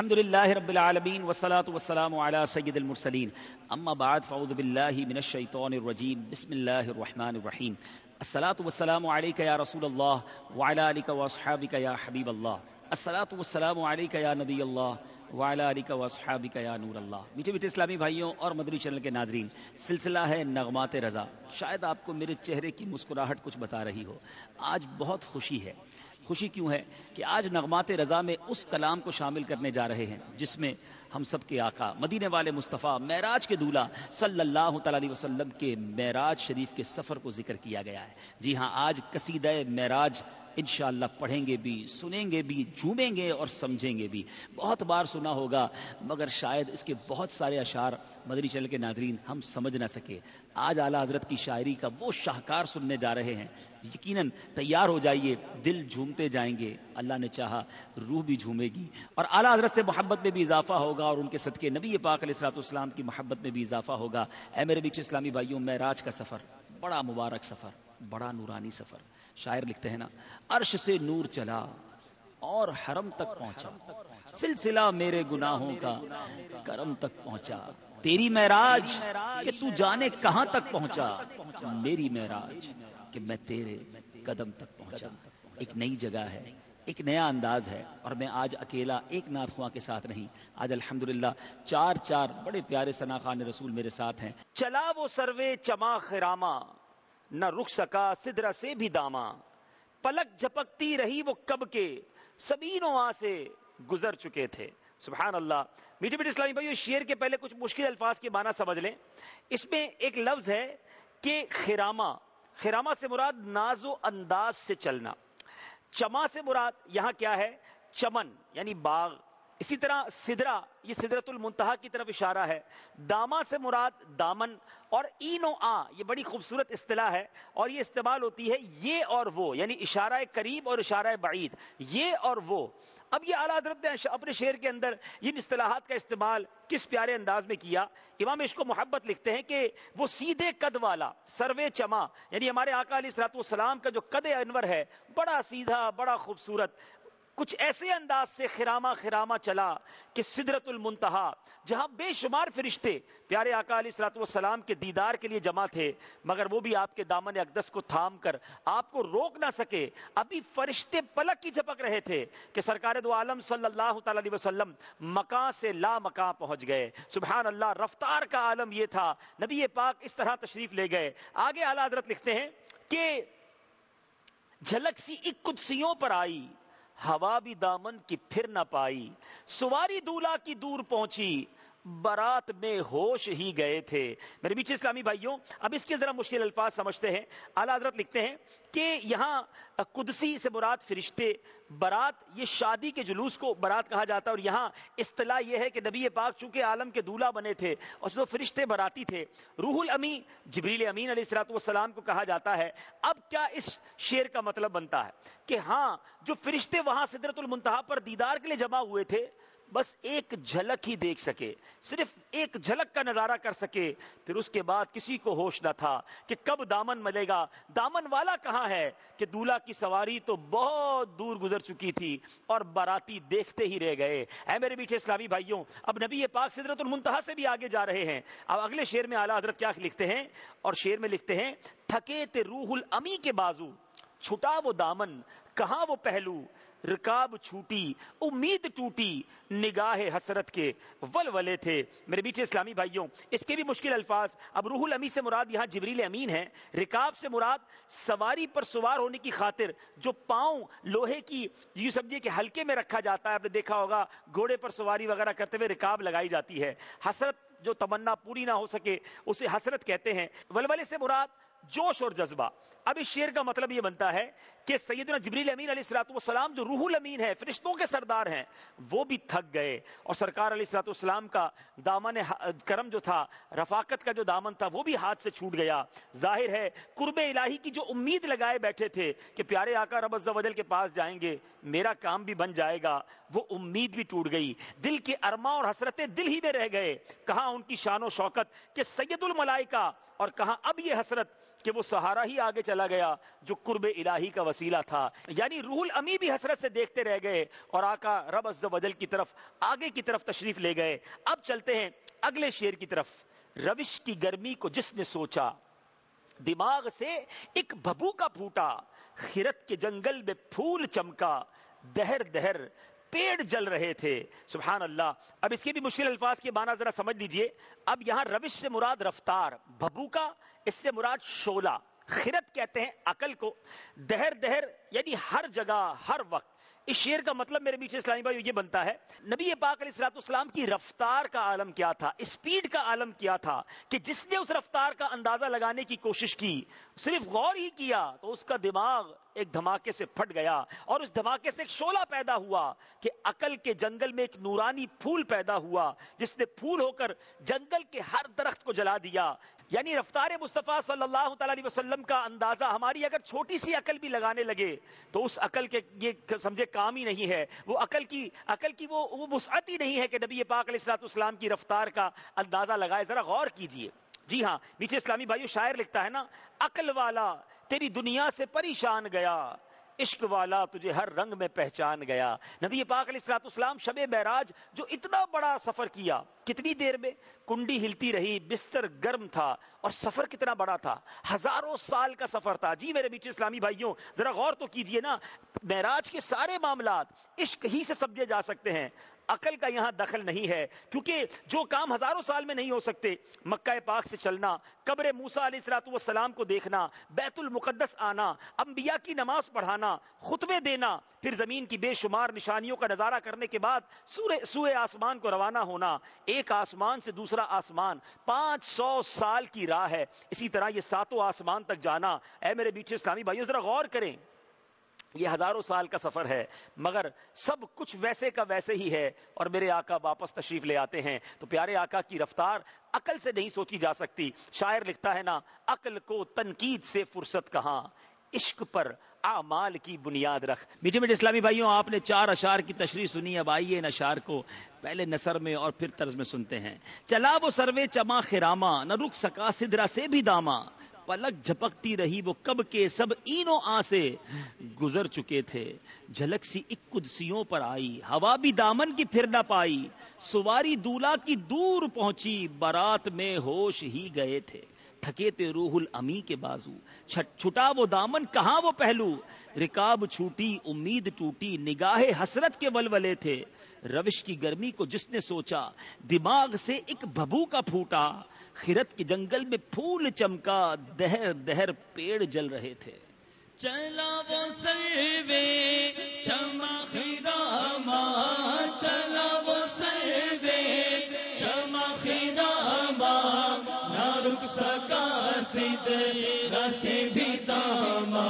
الحمد لله رب العالمين والصلاة والسلام على سيد المرسلين أما بعد فأعوذ بالله من الشيطان الرجيم بسم الله الرحمن الرحيم الصلاة والسلام عليك يا رسول الله وعلى آلك وأصحابك يا حبيب الله الصلاة والسلام عليك يا نبي الله وعلى آلك وأصحابك يا نور اللہ. میٹھے میٹھے اسلامی بھائیوں اور مدری چینل کے ناظرین، سلسلہ ہے نغمات رضا. شاید آپ کو میرے چہرے کی مسکراہٹ کچھ بتا رہی ہو. آج بہت خوشی ہے۔ خوشی کیوں ہے کہ آج نغمات رضا میں اس کلام کو شامل کرنے جا رہے ہیں، جس میں ہم سب کے آقا، مدینے والے مصطفیٰ، معراج کے دولہ صلی اللہ تعالی وسلم کے معراج شریف کے سفر کو ذکر کیا گیا ہے۔ جی ہاں آج قصیدہ معراج انشاءاللہ پڑھیں گے بھی، سنیں گے بھی، جھومیں گے اور سمجھیں گے بھی۔ بہت بار سنا ہوگا، مگر شاید اس کے بہت سارے اشعار مدری چل کے ناظرین ہم سمجھ نہ سکے۔ آج اعلیٰ حضرت کی شاعری کا وہ شاہکار سننے جا رہے ہیں۔ یقیناً تیار ہو جائیے، دل جھومتے جائیں گے۔ اللہ نے چاہا روح بھی جھومے گی۔ اور اعلیٰ حضرت سے محبت میں بھی اضافہ ہوگا اور ان کے صدقے نبی پاک علیہ السلاط اسلام کی محبت میں بھی اضافہ ہوگا۔ اے میرے بیچ اسلامی بھائیوں، معراج کا سفر، بڑا مبارک سفر۔ بڑا نورانی سفر۔ شاعر لکھتے ہیں نا، عرش سے نور چلا اور حرم تک پہنچا۔ سلسلہ میرے گناہوں کا کرم تک پہنچا۔ تیری معراج کہ تو جانے کہاں تک پہنچا۔ میری معراج کہ میں تیرے قدم تک پہنچا۔ ایک نئی جگہ ہے، ایک نیا انداز ہے اور میں آج اکیلا، ایک ناتھ خواہ کے ساتھ نہیں۔ آج الحمدللہ چار چار بڑے پیارے سنا خان رسول میرے ساتھ ہیں۔ چلا وہ سروے چما خراما۔ نہ رک سکا سدرا سے بھی داما۔ پلک جھپکتی رہی وہ کب کے؟ سبینوں آ سے گزر چکے تھے۔ سبحان اللہ۔ میٹھے میٹھے اسلامی بھائی شیر کے پہلے کچھ مشکل الفاظ کے معنی سمجھ لیں۔ اس میں ایک لفظ ہے کہ خراما خراما سے مراد ناز و انداز سے چلنا۔ چما سے مراد یہاں کیا ہے؟ چمن یعنی باغ۔ اسی طرح سدرا یہ سدرت المنتہا کی طرف اشارہ ہے۔ داما سے مراد دامن اور این و آ، یہ بڑی خوبصورت اصطلاح ہے اور یہ استعمال ہوتی ہے یہ اور وہ یعنی اشارہ قریب اور اشارہ بعید، یہ اور وہ۔ اب یہ اعلیٰ حضرت نے اپنے شعر کے اندر ان اصطلاحات کا استعمال کس پیارے انداز میں کیا۔ امام عشق و محبت لکھتے ہیں کہ وہ سیدھے قد والا، سروے چما یعنی ہمارے آقا علیہ السلاط والسلام کا جو قد انور ہے، بڑا سیدھا، بڑا خوبصورت کچھ ایسے انداز سے خراما خراما چلا کہ سدرت المنتہا، جہاں بے شمار فرشتے پیارے آقا علیہ السلاط والسلام کے دیدار کے لیے جمع تھے، مگر وہ بھی آپ کے دامن اقدس کو تھام کر آپ کو روک نہ سکے، ابھی فرشتے پلک کی جھپک رہے تھے کہ سرکار دو عالم صلی اللہ تعالی علیہ وسلم مکان سے لا مکان پہنچ گئے۔ سبحان اللہ، رفتار کا عالم یہ تھا۔ نبی پاک اس طرح تشریف لے گئے۔ آگے اعلیٰ حضرت لکھتے ہیں کہ جھلک سی ایک قدسیوں پر آئی۔ ہوا بھی دامن کی پھر نہ پائی سواری دولا کی دور پہنچی برات میں ہوش ہی گئے تھے۔ میرے بیچ اسلامی بھائیوں، اب اس کے ذرا مشکل الفاظ سمجھتے ہیں۔ اعلیٰ حضرت لکھتے ہیں کہ یہاں قدسی سے مراد فرشتے، برات یہ شادی کے جلوس کو برات کہا جاتا ہے اور یہاں اصطلاح یہ ہے کہ نبی پاک چونکہ عالم کے دولہ بنے تھے اور وہ فرشتے براتی تھے۔ روح الامی جبریل امین علیہ السلاۃ والسلام کو کہا جاتا ہے۔ اب کیا اس شعر کا مطلب بنتا ہے؟ کہ ہاں جو فرشتے وہاں سدرت المنتہا پر دیدار کے لیے جمع ہوئے تھے بس ایک جھلک ہی دیکھ سکے، صرف ایک جھلک کا نظارہ کر سکے، پھر اس کے بعد کسی کو ہوش نہ تھا کہ کب دامن ملے گا۔ دامن والا کہاں ہے کہ دولہا کی سواری تو بہت دور گزر چکی تھی اور باراتی دیکھتے ہی رہ گئے۔ اے میرے میٹھے اسلامی بھائیوں، اب نبی پاک سدرت المنتہا سے بھی آگے جا رہے ہیں۔ اب اگلے شیر میں اعلیٰ حضرت کیا لکھتے ہیں؟ اور شیر میں لکھتے ہیں تھکے تے روح الامی کے بازو۔ چھٹا وہ دامن، کہاں وہ پہلو؟ رکاب چھوٹی، امید ٹوٹی، نگاہ حسرت کے ول ولے تھے۔ میرے بیچے اسلامی بھائیوں، اس کے بھی مشکل الفاظ۔ اب روح الامی سے مراد یہاں جبریل امین ہے رکاب سے مراد سواری پر سوار ہونے کی خاطر، جو پاؤں لوہے کی، یوں سمجھیے کہ ہلکے میں رکھا جاتا ہے۔ آپ نے دیکھا ہوگا، گھوڑے پر سواری وغیرہ کرتے ہوئے رکاب لگائی جاتی ہے۔ حسرت جو تمنا پوری نہ ہو سکے، اسے حسرت کہتے ہیں۔ ولولے سے مراد جوش اور جذبہ۔ اب اس شعر کا مطلب یہ بنتا ہے کہ سیدنا جبریل امین علیہ السلاۃ والسلام جو روح الامین ہے، فرشتوں کے سردار ہیں، وہ بھی تھک گئے۔ اور سرکار علیہ السلاۃ والسلام کا دامن کرم جو تھا، رفاقت کا جو دامن تھا، وہ بھی ہاتھ سے چھوٹ گیا۔ ظاہر ہے، قرب الہی کی جو امید لگائے بیٹھے تھے کہ پیارے آقا رب الزوجل کے پاس جائیں گے، میرا کام بھی بن جائے گا، وہ امید بھی ٹوٹ گئی۔ دل کے ارما اور حسرتیں دل ہی میں رہ گئے۔ کہاں ان کی شان و شوکت کہ سید الملائکہ، اور کہاں اب یہ حسرت کہ وہ سہارا ہی آگے چلا گیا جو قرب الہی کا وسیلہ تھا۔ یعنی روح الامی بھی حسرت سے دیکھتے رہ گئے اور آقا رب عز و جل کی طرف، آگے کی طرف تشریف لے گئے۔ اب چلتے ہیں اگلے شیر کی طرف۔ روش کی گرمی کو جس نے سوچا، دماغ سے ایک بھبو کا پھوٹا خیرت کے جنگل میں پھول چمکا، دہر دہر پیڑ جل رہے تھے۔ سبحان اللہ۔ اب اس کے بھی مشکل الفاظ کے معنی ذرا سمجھ لیجیے۔ اب یہاں روش سے مراد رفتار ببو کا اس سے مراد شولا خرت کہتے ہیں عقل کو۔ دہر دہر یعنی ہر جگہ، ہر وقت۔ اس شیر کا مطلب میرے پیچھے اسلامی بھائی یہ بنتا ہے، نبی پاک علیہ السلاط اسلام کی رفتار کا عالم کیا تھا، اسپیڈ کا عالم کیا تھا کہ جس نے اس رفتار کا اندازہ لگانے کی کوشش کی، صرف غور ہی کیا تو اس کا دماغ ایک دھماکے سے پھٹ گیا اور اس دھماکے سے ایک شولہ پیدا ہوا کہ عقل کے جنگل میں ایک نورانی پھول پیدا ہوا جس نے پھول ہو کر جنگل کے ہر درخت کو جلا دیا۔ یعنی رفتار مصطفیٰ صلی اللہ تعالی علیہ وسلم کا اندازہ ہماری اگر چھوٹی سی عقل بھی لگانے لگے تو اس عقل کے یہ سمجھے کام ہی نہیں ہے۔ وہ عقل کی عقل کی وہ وہ وسعت ہی نہیں ہے کہ نبی پاک علیہ السلاط اسلام کی رفتار کا اندازہ لگائے۔ ذرا غور کیجیے۔ جی ہاں میٹھے اسلامی بھائیو، شاعر لکھتا ہے نا، عقل والا تیری دنیا سے پریشان گیا۔ عشق والا تجھے ہر رنگ میں پہچان گیا۔ نبی پاک علیہ السلاط اسلام شب بیراج جو اتنا بڑا سفر کیا، کتنی دیر میں کنڈی ہلتی رہی، بستر گرم تھا اور سفر کتنا بڑا تھا۔ ہزاروں سال کا سفر تھا۔ جی میرے بیچے اسلامی بھائیوں، ذرا غور تو کیجیے نا، معراج کے سارے معاملات عشق ہی سے سمجھے جا سکتے ہیں۔ عقل کا یہاں دخل نہیں ہے، کیونکہ جو کام ہزاروں سال میں نہیں ہو سکتے، مکہ پاک سے چلنا، قبر موسا علیہ السلاۃ والسلام کو دیکھنا، بیت المقدس آنا، انبیاء کی نماز پڑھانا، خطبے دینا، پھر زمین کی بے شمار نشانیوں کا نظارہ کرنے کے بعد سورے آسمان کو روانہ ہونا، ایک آسمان سے دوسرا آسمان، پانچ سو سال کی راہ ہے۔ اسی طرح یہ ساتوں آسمان تک جانا۔ اے میرے بیچے اسلامی بھائیوں ذرا غور کریں۔ یہ ہزاروں سال کا سفر ہے، مگر سب کچھ ویسے کا ویسے ہی ہے اور میرے آقا واپس تشریف لے آتے ہیں۔ تو پیارے آقا کی رفتار عقل سے نہیں سوچی جا سکتی۔ شاعر لکھتا ہے نا، عقل کو تنقید سے فرصت کہاں؟ عشق پر اعمال کی بنیاد رکھ۔ میٹھے میٹھے اسلامی بھائیوں، آپ نے چار اشار کی تشریح سنی، اب آئیے ان اشار کو پہلے نثر میں اور پھر طرز میں سنتے ہیں۔ چلا وہ سروے چما خراما، نہ رک سکا سدرا سے بھی داما۔ پلک جھپکتی رہی، وہ کب کے سب اینو آ سے گزر چکے تھے۔ جھلک سی ایک قدسیوں پر آئی، ہوا بھی دامن کی پھر نہ پائی۔ سواری دولا کی دور پہنچی، بارات میں ہوش ہی گئے تھے۔ تھکے تھے روح الامی کے بازو۔ چھٹا وہ دامن، کہاں وہ پہلو؟ رکاب چھوٹی، امید ٹوٹی، نگاہ حسرت کے ولولے تھے۔ روش کی گرمی کو جس نے سوچا، دماغ سے ایک بھبو کا پھوٹا۔ خرت کے جنگل میں پھول چمکا، دہر دہر پیڑ جل رہے تھے۔ چلا وہ سروے چما خراما چلا وہ سروے۔ سکا سید رسی بھی ساما،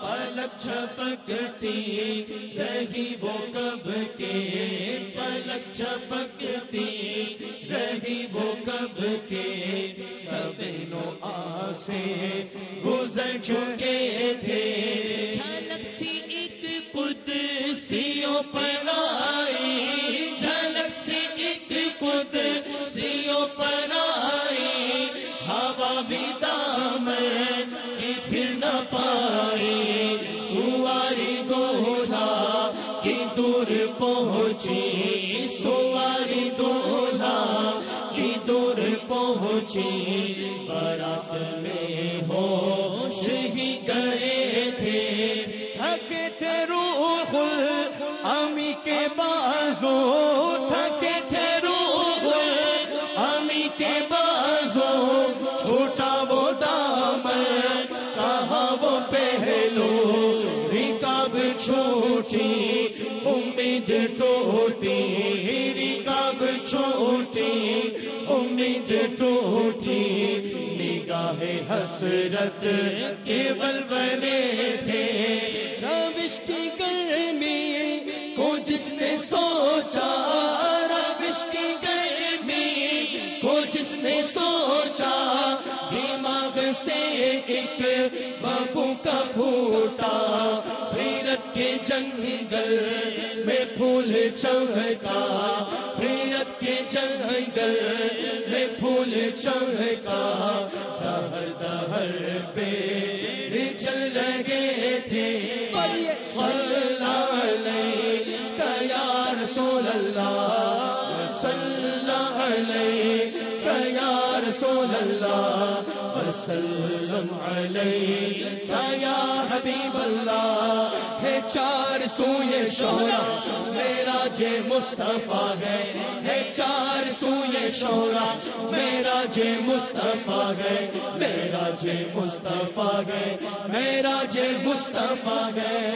پلک چھپکتی رہی وہ کب کے؟ پلک چھپکتی رہی وہ کب کے؟ سب نو آسے گزر چکے تھے۔ جھلک سی ایک پت سیوں پر آئی ہوا بھی دام کی پھر نہ پائی سواری دولا کی دور پہنچی سواری دولا کی دور پہنچی برات میں ہوش ہی گئے۔ کب چھوٹی، امید ٹوٹی کب چھوٹی، امید ٹوٹی، نگاہ حسرت کے بلبلے تھے۔ روش کی گرمی کو جس نے سوچا سے ایک ببو کا پھوٹا فیرت کے جنگل میں پھول چمکا فیرت کے جنگل میں پھول چمکا دہر دہر پہ چل رہے تھے۔ صلی یا رسول اللہ، صلی اللہ علیہ۔ یا رسول اللہ وسلم علیہ یا حبیب اللہ ہے چار سوئے شہرا میرا جے مصطفیٰ ہے۔ ہے چار سوئے شہرا میرا جے مصطفیٰ ہے۔ میرا جے مصطفیٰ ہے، میرا جے مصطفیٰ ہے۔